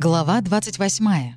Глава 28.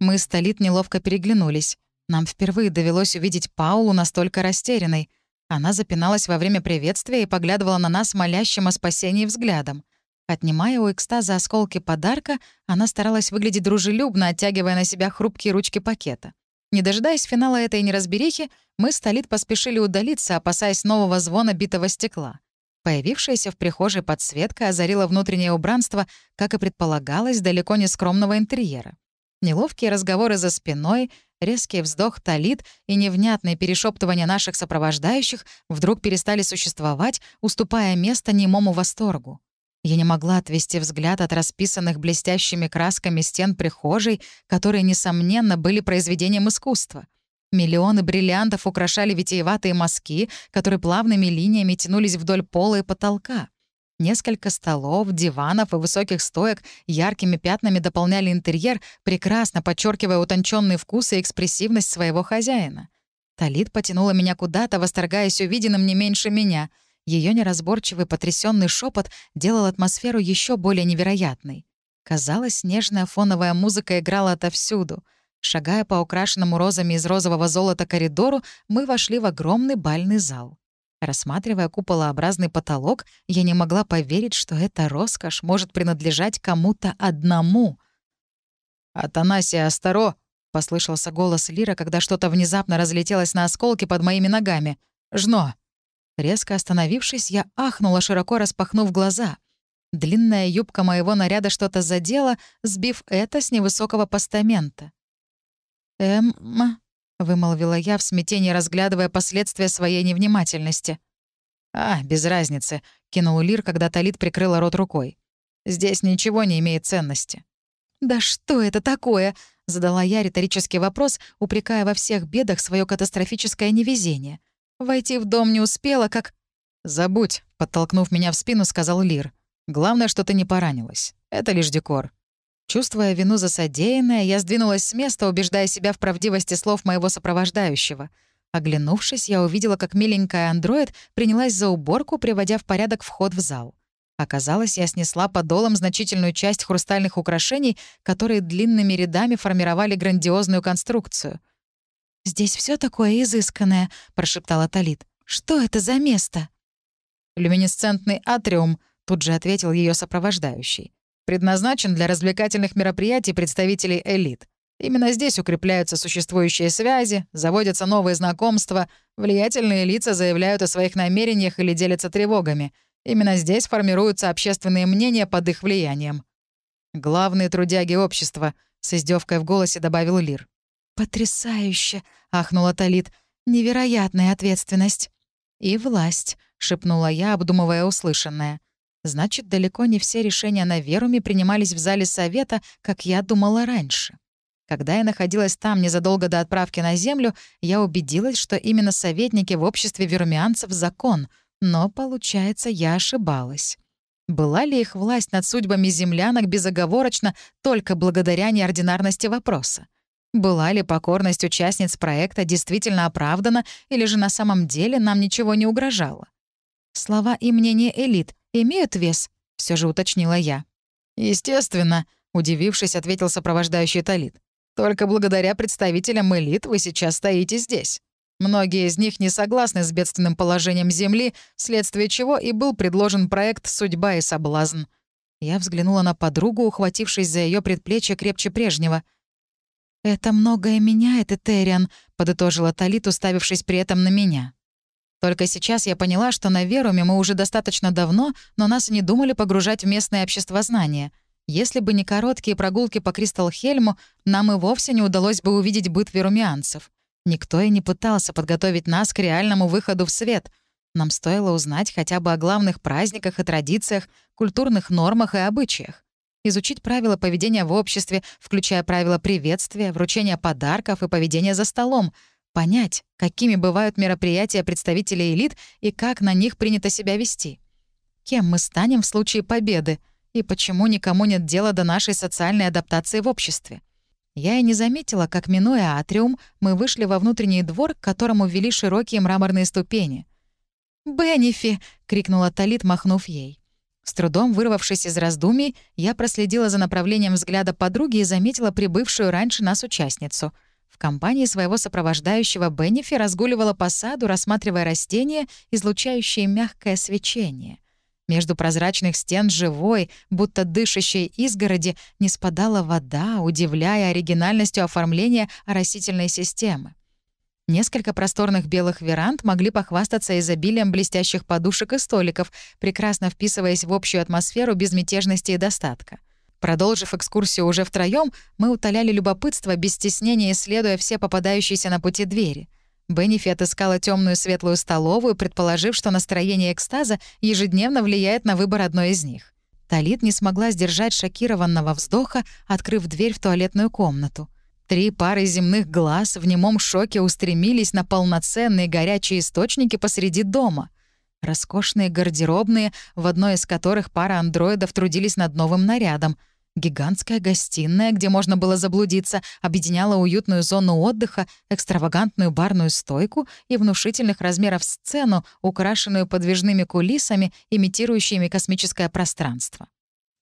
Мы с Талит неловко переглянулись. Нам впервые довелось увидеть Паулу настолько растерянной. Она запиналась во время приветствия и поглядывала на нас молящим о спасении взглядом. Отнимая у экстаза осколки подарка, она старалась выглядеть дружелюбно, оттягивая на себя хрупкие ручки пакета. Не дожидаясь финала этой неразберихи, мы с Талит поспешили удалиться, опасаясь нового звона битого стекла. Появившаяся в прихожей подсветка озарила внутреннее убранство, как и предполагалось, далеко не скромного интерьера. Неловкие разговоры за спиной, резкий вздох талит и невнятные перешептывания наших сопровождающих вдруг перестали существовать, уступая место немому восторгу. Я не могла отвести взгляд от расписанных блестящими красками стен прихожей, которые, несомненно, были произведением искусства — Миллионы бриллиантов украшали витиеватые мазки, которые плавными линиями тянулись вдоль пола и потолка. Несколько столов, диванов и высоких стоек яркими пятнами дополняли интерьер, прекрасно подчеркивая утонченные вкусы и экспрессивность своего хозяина. Талит потянула меня куда-то, восторгаясь увиденным не меньше меня. Ее неразборчивый потрясенный шепот делал атмосферу еще более невероятной. Казалось, нежная фоновая музыка играла отовсюду — Шагая по украшенному розами из розового золота коридору, мы вошли в огромный бальный зал. Рассматривая куполообразный потолок, я не могла поверить, что эта роскошь может принадлежать кому-то одному. «Атанасия Астаро!» — послышался голос Лира, когда что-то внезапно разлетелось на осколки под моими ногами. «Жно!» Резко остановившись, я ахнула, широко распахнув глаза. Длинная юбка моего наряда что-то задела, сбив это с невысокого постамента. «Эмма», — вымолвила я в смятении, разглядывая последствия своей невнимательности. «А, без разницы», — кинул Лир, когда Талит прикрыла рот рукой. «Здесь ничего не имеет ценности». «Да что это такое?» — задала я риторический вопрос, упрекая во всех бедах свое катастрофическое невезение. Войти в дом не успела, как... «Забудь», — подтолкнув меня в спину, сказал Лир. «Главное, что ты не поранилась. Это лишь декор. Чувствуя вину за содеянное, я сдвинулась с места, убеждая себя в правдивости слов моего сопровождающего. Оглянувшись, я увидела, как миленькая андроид принялась за уборку, приводя в порядок вход в зал. Оказалось, я снесла подолом значительную часть хрустальных украшений, которые длинными рядами формировали грандиозную конструкцию. «Здесь все такое изысканное», — прошептала Талит. «Что это за место?» «Люминесцентный атриум», — тут же ответил ее сопровождающий предназначен для развлекательных мероприятий представителей элит. Именно здесь укрепляются существующие связи, заводятся новые знакомства, влиятельные лица заявляют о своих намерениях или делятся тревогами. Именно здесь формируются общественные мнения под их влиянием. «Главные трудяги общества», — с издевкой в голосе добавил Лир. «Потрясающе!» — ахнула Талит. «Невероятная ответственность». «И власть», — шепнула я, обдумывая услышанное. Значит, далеко не все решения на Веруме принимались в зале совета, как я думала раньше. Когда я находилась там незадолго до отправки на Землю, я убедилась, что именно советники в обществе верумианцев — закон, но, получается, я ошибалась. Была ли их власть над судьбами землянок безоговорочно только благодаря неординарности вопроса? Была ли покорность участниц проекта действительно оправдана, или же на самом деле нам ничего не угрожало? Слова и мнения элит имеют вес?» — все же уточнила я. «Естественно», — удивившись, ответил сопровождающий Талит. «Только благодаря представителям элит вы сейчас стоите здесь. Многие из них не согласны с бедственным положением Земли, вследствие чего и был предложен проект «Судьба и соблазн». Я взглянула на подругу, ухватившись за ее предплечье крепче прежнего. «Это многое меняет, Этериан», — подытожила Талит, уставившись при этом на меня. Только сейчас я поняла, что на Веруме мы уже достаточно давно, но нас не думали погружать в местное обществознание. Если бы не короткие прогулки по Кристалхельму, нам и вовсе не удалось бы увидеть быт верумианцев. Никто и не пытался подготовить нас к реальному выходу в свет. Нам стоило узнать хотя бы о главных праздниках и традициях, культурных нормах и обычаях. Изучить правила поведения в обществе, включая правила приветствия, вручения подарков и поведения за столом — понять, какими бывают мероприятия представителей элит и как на них принято себя вести. Кем мы станем в случае победы и почему никому нет дела до нашей социальной адаптации в обществе. Я и не заметила, как, минуя атриум, мы вышли во внутренний двор, к которому вели широкие мраморные ступени. «Беннифи!» — крикнула Талит, махнув ей. С трудом вырвавшись из раздумий, я проследила за направлением взгляда подруги и заметила прибывшую раньше нас участницу. Компании своего сопровождающего Беннифи разгуливала по саду, рассматривая растения, излучающие мягкое свечение. Между прозрачных стен живой, будто дышащей изгороди, не спадала вода, удивляя оригинальностью оформления растительной системы. Несколько просторных белых веранд могли похвастаться изобилием блестящих подушек и столиков, прекрасно вписываясь в общую атмосферу безмятежности и достатка. Продолжив экскурсию уже втроем, мы утоляли любопытство, без стеснения исследуя все попадающиеся на пути двери. Беннифи отыскала темную светлую столовую, предположив, что настроение экстаза ежедневно влияет на выбор одной из них. Талит не смогла сдержать шокированного вздоха, открыв дверь в туалетную комнату — Три пары земных глаз в немом шоке устремились на полноценные горячие источники посреди дома. Роскошные гардеробные, в одной из которых пара андроидов трудились над новым нарядом. Гигантская гостиная, где можно было заблудиться, объединяла уютную зону отдыха, экстравагантную барную стойку и внушительных размеров сцену, украшенную подвижными кулисами, имитирующими космическое пространство.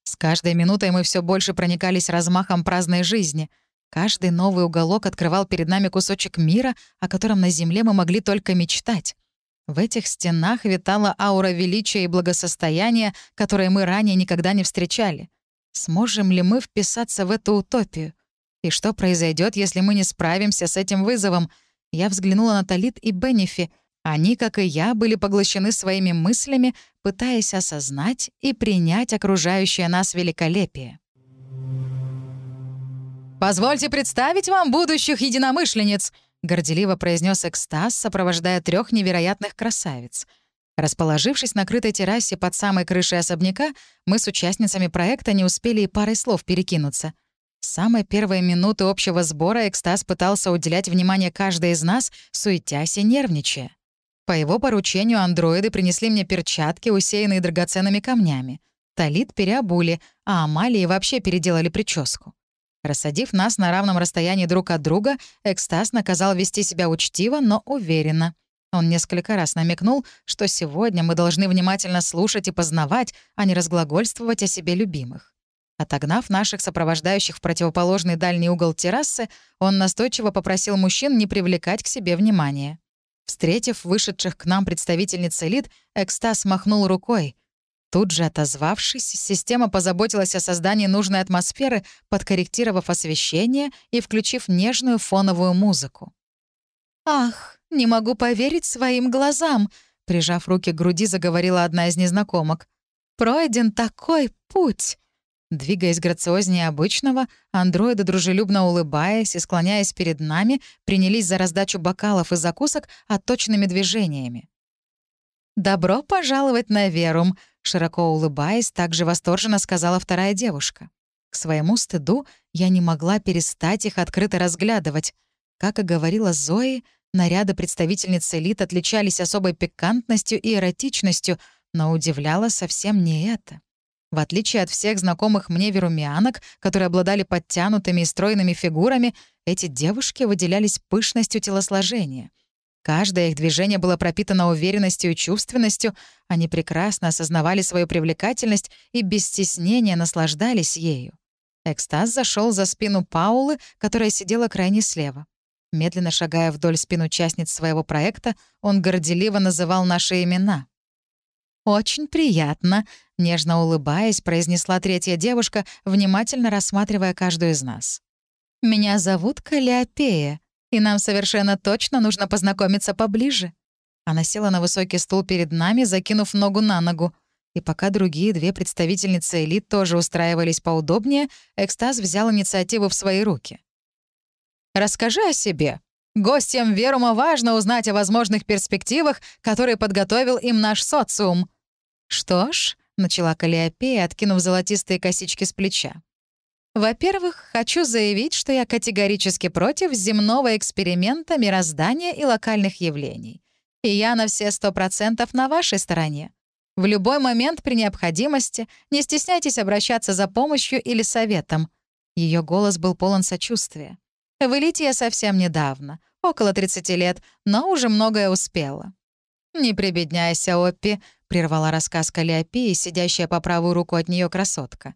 С каждой минутой мы все больше проникались размахом праздной жизни — Каждый новый уголок открывал перед нами кусочек мира, о котором на Земле мы могли только мечтать. В этих стенах витала аура величия и благосостояния, которые мы ранее никогда не встречали. Сможем ли мы вписаться в эту утопию? И что произойдет, если мы не справимся с этим вызовом? Я взглянула на Талит и Бенефи. Они, как и я, были поглощены своими мыслями, пытаясь осознать и принять окружающее нас великолепие. «Позвольте представить вам будущих единомышленниц», — горделиво произнес экстаз, сопровождая трех невероятных красавиц. Расположившись на крытой террасе под самой крышей особняка, мы с участницами проекта не успели и парой слов перекинуться. С самой первой минуты общего сбора экстаз пытался уделять внимание каждой из нас, суетясь и нервничая. По его поручению андроиды принесли мне перчатки, усеянные драгоценными камнями. Талит переобули, а Амалии вообще переделали прическу. Рассадив нас на равном расстоянии друг от друга, экстаз наказал вести себя учтиво, но уверенно. Он несколько раз намекнул, что сегодня мы должны внимательно слушать и познавать, а не разглагольствовать о себе любимых. Отогнав наших сопровождающих в противоположный дальний угол террасы, он настойчиво попросил мужчин не привлекать к себе внимания. Встретив вышедших к нам представительниц элит, экстаз махнул рукой. Тут же отозвавшись, система позаботилась о создании нужной атмосферы, подкорректировав освещение и включив нежную фоновую музыку. «Ах, не могу поверить своим глазам!» Прижав руки к груди, заговорила одна из незнакомок. «Пройден такой путь!» Двигаясь грациознее обычного, андроиды, дружелюбно улыбаясь и склоняясь перед нами, принялись за раздачу бокалов и закусок отточенными движениями. «Добро пожаловать на Верум!» Широко улыбаясь, также восторженно сказала вторая девушка. К своему стыду я не могла перестать их открыто разглядывать. Как и говорила Зои, наряды представительниц элит отличались особой пикантностью и эротичностью, но удивляло совсем не это. В отличие от всех знакомых мне верумианок, которые обладали подтянутыми и стройными фигурами, эти девушки выделялись пышностью телосложения. Каждое их движение было пропитано уверенностью и чувственностью, они прекрасно осознавали свою привлекательность и без стеснения наслаждались ею. Экстаз зашел за спину Паулы, которая сидела крайне слева. Медленно шагая вдоль спин участниц своего проекта, он горделиво называл наши имена. «Очень приятно», — нежно улыбаясь, произнесла третья девушка, внимательно рассматривая каждую из нас. «Меня зовут Калиопея и нам совершенно точно нужно познакомиться поближе». Она села на высокий стул перед нами, закинув ногу на ногу. И пока другие две представительницы элит тоже устраивались поудобнее, Экстаз взял инициативу в свои руки. «Расскажи о себе. Гостям Верума важно узнать о возможных перспективах, которые подготовил им наш социум». «Что ж», — начала Калиопея, откинув золотистые косички с плеча. Во-первых, хочу заявить, что я категорически против земного эксперимента мироздания и локальных явлений. И я на все сто процентов на вашей стороне. В любой момент при необходимости не стесняйтесь обращаться за помощью или советом. Ее голос был полон сочувствия. В элите я совсем недавно, около 30 лет, но уже многое успела. «Не прибедняйся, Оппи», — прервала рассказ Калиопеи, сидящая по правую руку от нее красотка.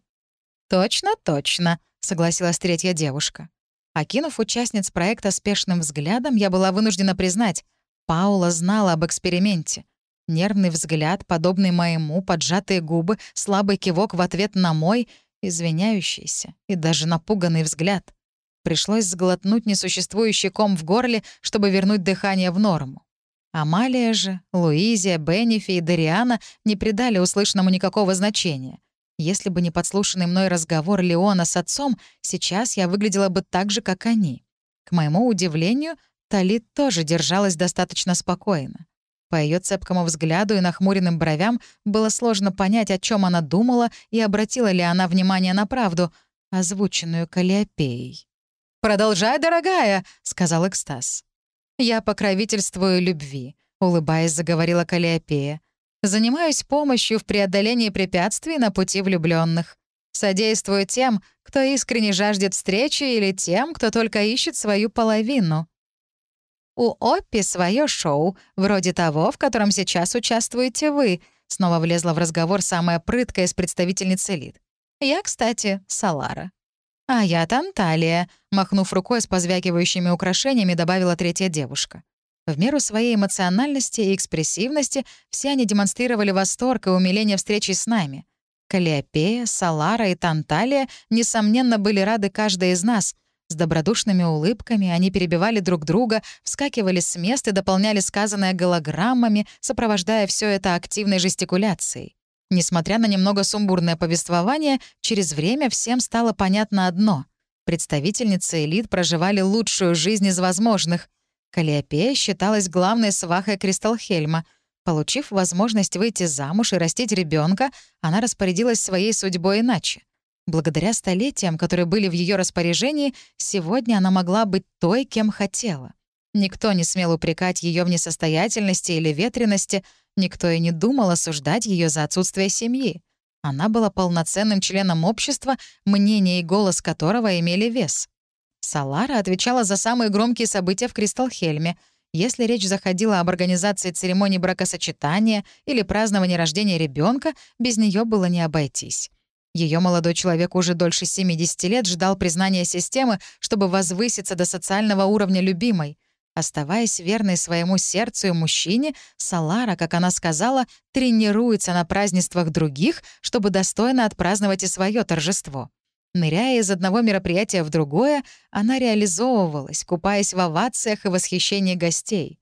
«Точно, точно», — согласилась третья девушка. Окинув участниц проекта спешным взглядом, я была вынуждена признать, Паула знала об эксперименте. Нервный взгляд, подобный моему, поджатые губы, слабый кивок в ответ на мой, извиняющийся и даже напуганный взгляд. Пришлось сглотнуть несуществующий ком в горле, чтобы вернуть дыхание в норму. Амалия же, Луизия, Беннифи и Дариана не придали услышанному никакого значения. Если бы не подслушанный мной разговор Леона с отцом, сейчас я выглядела бы так же, как они. К моему удивлению, Талит тоже держалась достаточно спокойно. По ее цепкому взгляду и нахмуренным бровям было сложно понять, о чем она думала и обратила ли она внимание на правду, озвученную Калиопеей. «Продолжай, дорогая», — сказал Экстаз. «Я покровительствую любви», — улыбаясь, заговорила Калиопея. «Занимаюсь помощью в преодолении препятствий на пути влюбленных. Содействую тем, кто искренне жаждет встречи или тем, кто только ищет свою половину. У Оппи свое шоу, вроде того, в котором сейчас участвуете вы», — снова влезла в разговор самая прыткая из представительниц элит. «Я, кстати, Салара». «А я Танталия», — махнув рукой с позвякивающими украшениями, добавила третья девушка. В меру своей эмоциональности и экспрессивности все они демонстрировали восторг и умиление встречи с нами. Калиопея, Салара и Танталия, несомненно, были рады каждой из нас. С добродушными улыбками они перебивали друг друга, вскакивали с мест и дополняли сказанное голограммами, сопровождая все это активной жестикуляцией. Несмотря на немного сумбурное повествование, через время всем стало понятно одно. Представительницы элит проживали лучшую жизнь из возможных. Калиопея считалась главной свахой Кристалхельма. Получив возможность выйти замуж и растить ребенка, она распорядилась своей судьбой иначе. Благодаря столетиям, которые были в ее распоряжении, сегодня она могла быть той, кем хотела. Никто не смел упрекать ее в несостоятельности или ветренности, Никто и не думал осуждать ее за отсутствие семьи. Она была полноценным членом общества, мнение и голос которого имели вес. Салара отвечала за самые громкие события в Кристалхельме. Если речь заходила об организации церемонии бракосочетания или праздновании рождения ребенка, без нее было не обойтись. Ее молодой человек уже дольше 70 лет ждал признания системы, чтобы возвыситься до социального уровня любимой. Оставаясь верной своему сердцу и мужчине, Салара, как она сказала, тренируется на празднествах других, чтобы достойно отпраздновать и свое торжество. Ныряя из одного мероприятия в другое, она реализовывалась, купаясь в овациях и восхищении гостей.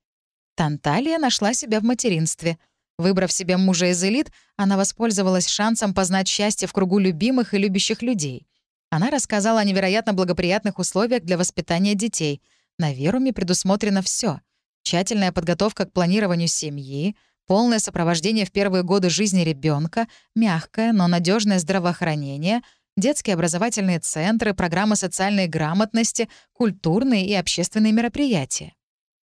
Танталия нашла себя в материнстве. Выбрав себе мужа из элит, она воспользовалась шансом познать счастье в кругу любимых и любящих людей. Она рассказала о невероятно благоприятных условиях для воспитания детей — на Веруме предусмотрено все: Тщательная подготовка к планированию семьи, полное сопровождение в первые годы жизни ребенка, мягкое, но надежное здравоохранение, детские образовательные центры, программы социальной грамотности, культурные и общественные мероприятия.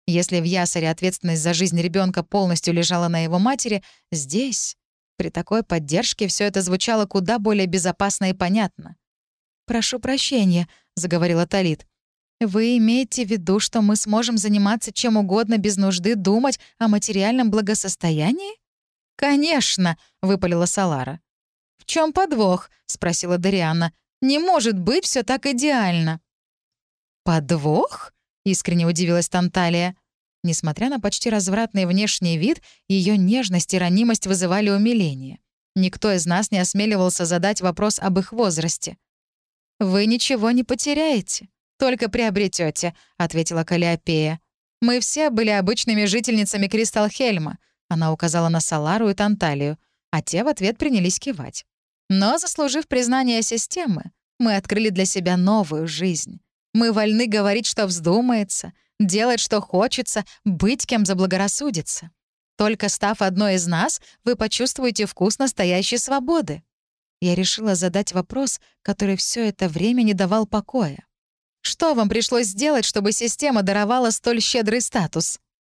Если в Ясаре ответственность за жизнь ребенка полностью лежала на его матери, здесь, при такой поддержке, все это звучало куда более безопасно и понятно. «Прошу прощения», — заговорила Талит. Вы имеете в виду, что мы сможем заниматься чем угодно без нужды думать о материальном благосостоянии? Конечно, выпалила Салара. Чем подвох? спросила Дариана. Не может быть все так идеально. Подвох? искренне удивилась Танталия. Несмотря на почти развратный внешний вид, ее нежность и ранимость вызывали умиление. Никто из нас не осмеливался задать вопрос об их возрасте. «Вы ничего не потеряете. «Только приобретете, ответила Калиопея. «Мы все были обычными жительницами Кристалхельма», — она указала на Салару и Танталию, а те в ответ принялись кивать. «Но, заслужив признание системы, мы открыли для себя новую жизнь. Мы вольны говорить, что вздумается, делать, что хочется, быть кем заблагорассудится. Только став одной из нас, вы почувствуете вкус настоящей свободы». Я решила задать вопрос, который все это время не давал покоя. Что вам пришлось сделать, чтобы система даровала столь щедрый статус?